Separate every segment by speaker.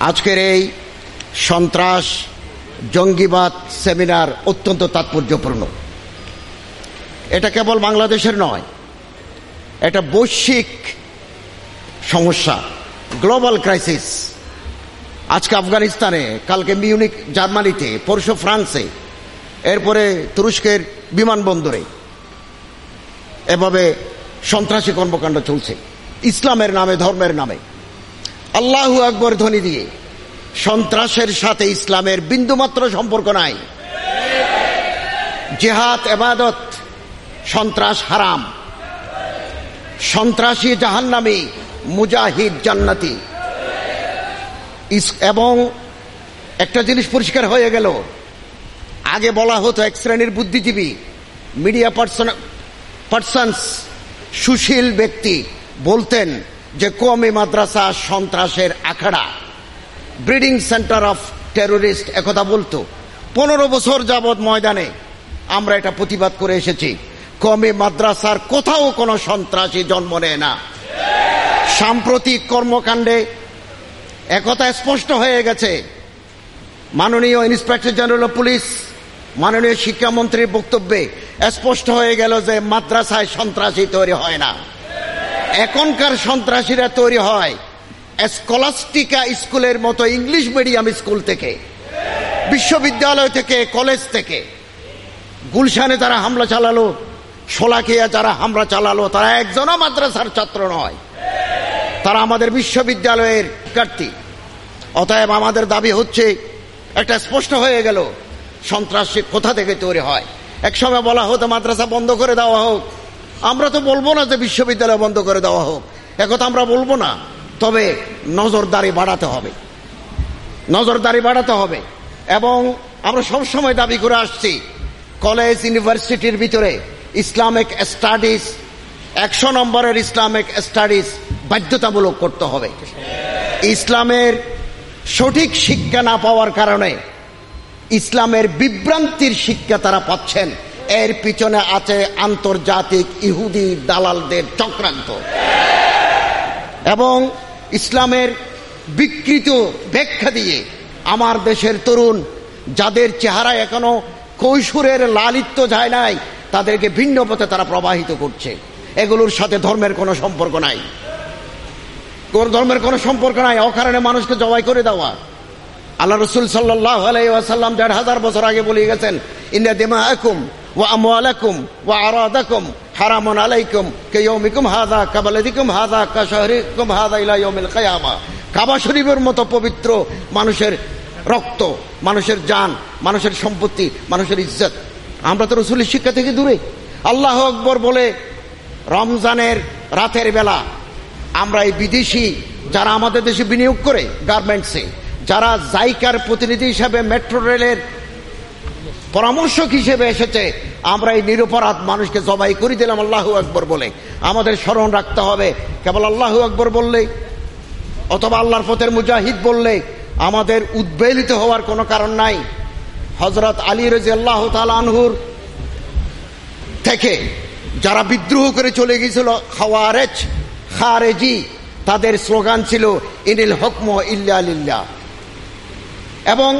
Speaker 1: আজকের এই সন্ত্রাস, জঙ্গিবাদ সেমিনার অত্যন্ত তাৎপর্যপূর্ণ। এটা কেবল বাংলাদেশের নয়, এটা বৈশ্বিক সমস্যা, গ্লোবাল ক্রাইসিস। আজকে আফগানিস্তানে, কালকে মিউনিক, জার্মানিতে, পরশু ফ্রান্সে, এরপরে তুরস্কের বিমানবন্দরে। এভাবে সন্ত্রাসী কর্মকাণ্ড চলছে। ইসলামের নামে, ধর্মের নামে। আল্লাহু আকবর ধ্বনি দিয়ে, সন্ত্রাসের সাথে ইসলামের বিন্দুমাত্র সম্পর্ক নাই। জেহাদ, এবাদত, সন্ত্রাস হারাম। সন্ত্রাসী জাহান্নামী, মুজাহিদ জান্নাতি। এবং একটা জিনিস পরিষ্কার হয়ে গেল। আগে বলা হতো এক শ্রেণির বুদ্ধিজীবী মিডিয়া পার্সন পার্সনস সুশীল ব্যক্তি বলতেন যে কমি মাদ্রাসা সন্ত্রাসের আখড়া। ব্রিডিং সেন্টার অফ টেরোরিস্ট, একথা বলতো, পনেরো বছর যাবৎ ময়দানে আমরা এটা প্রতিবাদ করে এসেছি। কমে মাদ্রাসার কোথাও কোনো সন্ত্রাসী জন্ম নেয় না। সাম্প্রতিক কর্মকাণ্ডে একথা স্পষ্ট হয়ে গেছে। মাননীয় ইন্সপেক্টর জেনারেল পুলিশ, মাননীয় শিক্ষামন্ত্রীর বক্তব্যে স্পষ্ট হয়ে গেল যে মাদ্রাসায় সন্ত্রাসী তৈরি হয় না। এখনকার সন্ত্রাসীরা তৈরি হয় স্কলাস্টিকা স্কুলের মতো ইংলিশ মিডিয়াম স্কুল থেকে, বিশ্ববিদ্যালয় থেকে, কলেজ থেকে। গুলশানে যারা হামলা চালালো সোলাকিয়া যারা হামলা চালালো, তারা একজনও মাদ্রাসার ছাত্র নয়। তারা আমাদের বিশ্ববিদ্যালয়ের শিক্ষার্থী। অতএব আমাদের দাবি হচ্ছে, একটা স্পষ্ট হয়ে গেল, সন্ত্রাসী কোথা থেকে তৈরি হয়? একসময় বলা হতো, মাদ্রাসা বন্ধ করে দেওয়া হোক। আমরা তো বলব না যে বিশ্ববিদ্যালয় বন্ধ করে দেওয়া হোক। একথা আমরা বলব না। তবে নজরদারি বাড়াতে হবে। নজরদারি বাড়াতে হবে। এবং আমরা সবসময় দাবি করে আসছি, কলেজ, ইউনিভার্সিটির ভিতরে ইসলামিক স্টাডিজ, একশো নম্বরের ইসলামিক স্টাডিজ বাধ্যতামূলক করতে হবে। ইসলামের সঠিক শিক্ষা না পাওয়ার কারণে ইসলামের বিভ্রান্তির শিক্ষা তারা পাচ্ছেন। এর পিছনে আছে আন্তর্জাতিক ইহুদি দালালদের চক্রান্ত। এবং ইসলামের বিকৃত ব্যাখ্যা দিয়ে আমার দেশের তরুণ, যাদের চেহারা এখনও কৈশোরের লালিত্য যায় নাই, তাদেরকে ভিন্ন পথে তারা প্রবাহিত করছে। এগুলোর সাথে ধর্মের কোনো সম্পর্ক নাই। ধর্মের কোনো সম্পর্ক নাই, অকারণে মানুষকে জবাই করে দেওয়া। আল্লাহ রসুল সাল্লাহ আলাইসাল্লাম দেড় হাজার বছর আগে বলে গেছেন ইন্ডিয়া দিমা আকুম কাবা শরীফের মতো পবিত্র মানুষের রক্ত, মানুষের যান মানুষের সম্পত্তি, মানুষের ইজ্জত। আমরা তো রসুলের শিক্ষা থেকে দূরে। আল্লাহ আকবর বলে, রমজানের রাতের বেলা আমরা এই বিদেশি যারা আমাদের দেশে বিনিয়োগ করে গার্মেন্টসে যারা জাইকার প্রতিনিধি হিসাবে মেট্রো রেলের পরামর্শক হিসেবে এসেছে, আমরা এই নিরপরাধ মানুষকে জবাই করে দিলাম, আল্লাহ আকবর বলে। আমাদের স্মরণ রাখতে হবে, কেবল আল্লাহ আকবর বললে, অথবা আল্লাহর পথের মুজাহিদ বললে, আমাদের উদ্বেলিত হওয়ার কোনো কারণ নাই। হজরত আলী রাজি আল্লাহ আনহুর থেকে যারা বিদ্রোহ করে চলে গিয়েছিল, খাওয়ারেজ, খারেজি, তাদের স্লোগান ছিল, ইনিল হকম ইল্লা এবং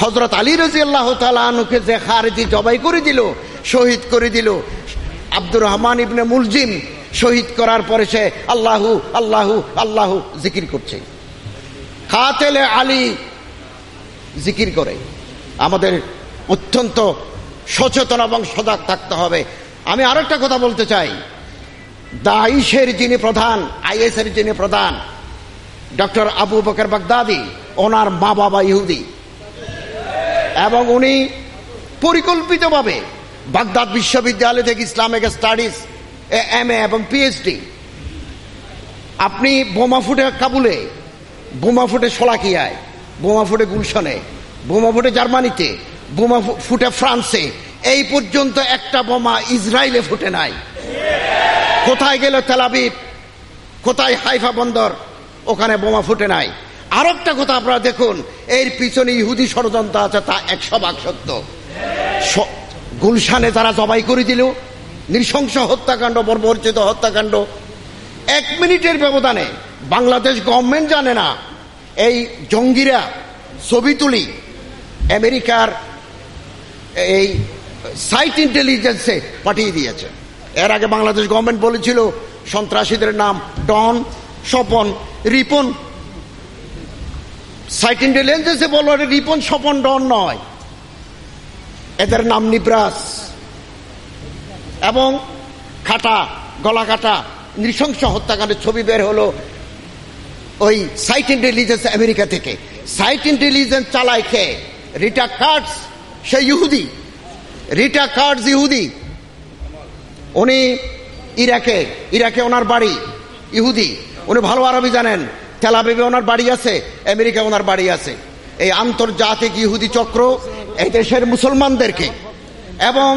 Speaker 1: হজরত আলী রাজি আল্লাহ তালুকে যে খারেজি জবাই করে দিল, শহীদ করে দিল, আব্দুর রহমান ইবনে মুলজিম শহীদ করার পরে সে আল্লাহু আল্লাহু আল্লাহু জিকির করছে। কাতেলে আলী জিকির করে। আমাদের অত্যন্ত সচেতন এবং সজাগ থাকতে হবে। আমি আরেকটা কথা বলতে চাই। দাইশের যিনি প্রধান, আইএসের যিনি প্রধান, ডক্টর আবু বকর বাগদাদি, ওনার মা বাবা ইহুদি। এবং উনি পরিকল্পিতভাবে বাগদাদ বিশ্ববিদ্যালয় থেকে ইসলামিক স্টাডিজ এম, এ এবং পিএইচডি আপনি বোমা ফুটে কাবুলে, বোমা ফুটে সোলাকিয়ায় বোমা ফুটে গুলশনে, বোমা ফুটে জার্মানিতে, বোমা ফুটে ফ্রান্সে, এই পর্যন্ত একটা বোমা ইসরায়েলে ফুটে নাই। কোথায় গেল তেলাবিব কোথায় হাইফা বন্দর? ওখানে বোমা ফুটে নাই। আর একটা কথা আপনারা দেখুন, এর পিছনে ইহুদি ষড়যন্ত্র আছে, তা একশো ভাগ সত্য। গুলশানে তারা জবাই করে দিল, নৃশংস হত্যাকাণ্ড বর্বর্জিত হত্যাকাণ্ড। এক মিনিটের ব্যবধানে বাংলাদেশ গভর্নমেন্ট জানে না, এই জঙ্গিরা ছবি তুলি আমেরিকার এই সাইট ইন্টেলিজেন্সে পাঠিয়ে দিয়েছে। এর আগে বাংলাদেশ গভর্নমেন্ট বলেছিল, সন্ত্রাসীদের নাম ডন, স্বপন, রিপন সাইট ইন্টেলিজেন্সে বলল রিপন স্বপন ডন নয়। এদের নাম নিব্রাস। এবং খাটা, গলা কাটা নৃশংস হত্যাকাণ্ডের ছবি বের হলো ওই সাইট ইন্টেলিজেন্স আমেরিকা থেকে। সাইট ইন্টেলিজেন্স চালায় কে? রিটা কার্ডস, সে ইহুদি। রিটা কার্ডস ইহুদি। উনি ইরাকে ইরাকে ওনার বাড়ি, ইহুদি। উনি ভালো আরবি জানেন। তেলাবিবে ওনার বাড়ি আছে আমেরিকা ওনার বাড়ি আছে। এই আন্তর্জাতিক ইহুদি চক্র এই দেশের মুসলমানদেরকে এবং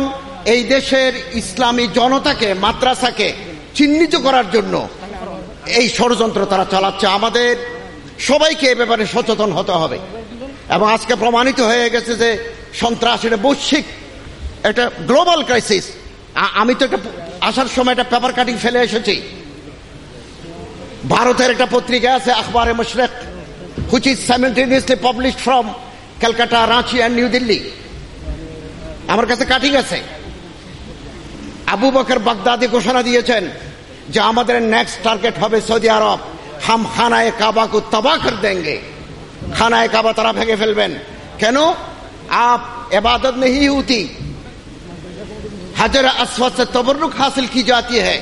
Speaker 1: এই দেশের ইসলামী জনতাকে, মাদ্রাসাকে চিহ্নিত করার জন্য এই ষড়যন্ত্র তারা চালাচ্ছে। আমাদের সবাইকে এ ব্যাপারে সচেতন হতে হবে। এবং আজকে প্রমাণিত হয়ে গেছে যে সন্ত্রাস এটা বৈশ্বিক একটা গ্লোবাল ক্রাইসিস। আমি তো একটা আসার সময় একটা পেপার কাটিং ফেলে এসেছি। ভারতের একটা পত্রিকা আছে, Akhbare Mashriq which is simultaneously published from Calcutta Ranchi and New Delhi আমার কাছে কাটিং আছে। আবু বকর বাগদাদি ঘোষণা দিয়েছেন যে আমাদের নেক্সট টার্গেট হবে সৌদি আরব। হাম খানায় কাবাকু তবা কর দেঙ্গে। খানায় কাবা তারা ভেঙে ফেলবেন। কেন? আপ এবাদত নেই হতি হাজার আসওয়াদ তবরুক হাসিল কি জাতি হ্যাঁ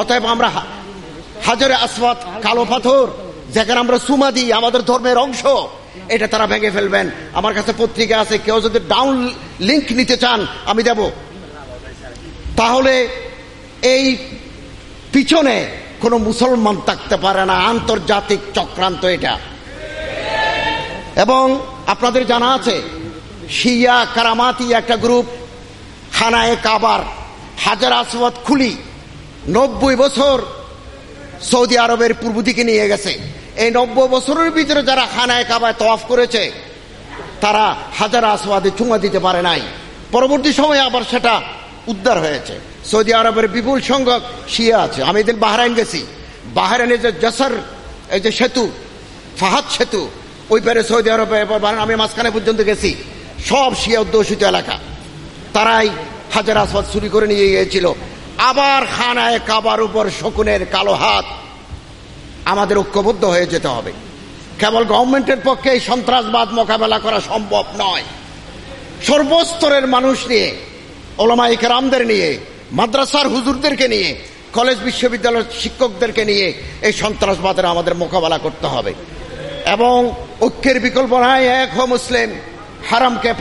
Speaker 1: অতএব আমরা হাজারে আসওয়াদ কালো পাথর, যেখানে আমরা সুমা দিই, আমাদের ধর্মের অংশ। এটা তারা ভেঙে ফেলবেন। আমার কাছে পত্রিকা আছে, কেউ যদি ডাউন লিংক নিতে চান, আমি দেব। তাহলে এই পিছনে কোনো মুসলমান থাকতে পারে না, আন্তর্জাতিক চক্রান্ত এটা। এবং আপনাদের জানা আছে, শিয়া কারামাতি একটা গ্রুপ খানায় কাবার, হাজার আসবাদ খুলি। নব্বই বছর সৌদি আরবের পূর্ব দিকে নিয়ে গেছে। এই নব্বই বছরের ভিতরে যারা খানায় কাবায় তফ করেছে, তারা হাজার আসওয়াদে চুমা দিতে পারে নাই। পরবর্তী সময়ে আবার সেটা উদ্ধার হয়েছে। সৌদি আরবের বিপুল সংখ্যক শিয়া আছে। আমি এদিন বাহরাইন গেছি। বাহরাইনের যে জসর এই যে সেতু, ফাহাদ সেতু, ওই পারে সৌদি আরবে আমি মাঝখানে পর্যন্ত গেছি। সব শিয়া অধ্যুষিত এলাকা। তারাই হাজার আসবাদ চুরি করে নিয়ে গিয়েছিল। আবার খানায় কাবার উপর শকুনের কালো হাত। আমাদের ঐক্যবদ্ধ হয়ে যেতে হবে। কেবল গভর্নমেন্টের পক্ষে এই সন্ত্রাসবাদ মোকাবেলা করা সম্ভব নয়। সর্বস্তরের মানুষ নিয়ে ওলামাই কেরামদের নিয়ে, মাদ্রাসার হুজুরদেরকে নিয়ে, কলেজ বিশ্ববিদ্যালয়ের শিক্ষকদেরকে নিয়ে এই সন্ত্রাসবাদের আমাদের মোকাবেলা করতে হবে। এবং ঐক্যের বিকল্প নাই, এক হো মুসলিম। হারামকে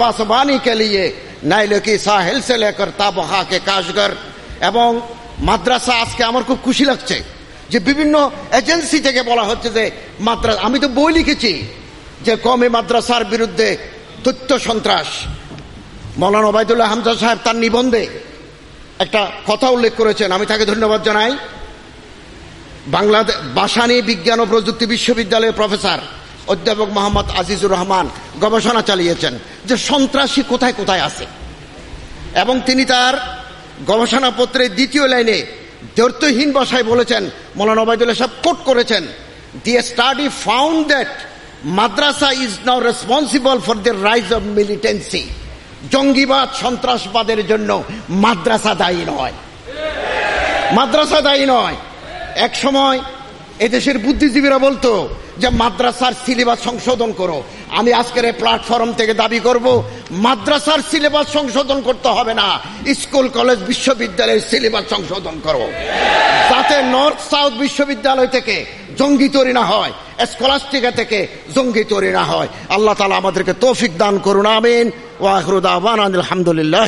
Speaker 1: কে লিয়ে, নাইলে কি সাহেল সে লেকর তাবহাকে কাশগর এবং মাদ্রাসা আজকে আমার খুব খুশি লাগছে যে বিভিন্ন এজেন্সি থেকে বলা হচ্ছে যে মাদ্রাসা, আমি তো বই লিখেছি যে কমে মাদ্রাসার বিরুদ্ধে তথ্য সন্ত্রাস। মৌলানা ওবায়দুল্লাহ হামজা সাহেব তার নিবন্ধে একটা কথা উল্লেখ করেছেন, আমি তাকে ধন্যবাদ জানাই। বাংলাদেশ বাসানি বিজ্ঞান ও প্রযুক্তি বিশ্ববিদ্যালয়ের প্রফেসর অধ্যাপক মোহাম্মদ আজিজুর রহমান গবেষণা চালিয়েছেন যে সন্ত্রাসী কোথায় কোথায় আছে। এবং তিনি তার গবেষণাপত্রের দ্বিতীয় লাইনে দৈর্থহীন ভাষায় বলেছেন, মৌলানা ওবায়দুল্লাহ সাহেব কোট করেছেন the study found that madrasa is now responsible for the rise of militancy জঙ্গিবাদ, সন্ত্রাসবাদের জন্য মাদ্রাসা দায়ী নয়। মাদ্রাসা দায়ী নয়। এক সময় এদেশের বুদ্ধিজীবীরা বলতো যে মাদ্রাসার সিলেবাস সংশোধন করো। আমি আজকের এই প্ল্যাটফর্ম থেকে দাবি করব, মাদ্রাসার সিলেবাস সংশোধন করতে হবে না। স্কুল, কলেজ, বিশ্ববিদ্যালয়ের সিলেবাস সংশোধন করো। যাতে নর্থ সাউথ বিশ্ববিদ্যালয় থেকে জঙ্গি তৈরি না হয়, স্কলাস্টিকা থেকে জঙ্গি তৈরি না হয়। আল্লাহ তালা আমাদেরকে তৌফিক দান করুন, আমিন। ওয়াহরুদ আহবান আলহামদুলিল্লাহ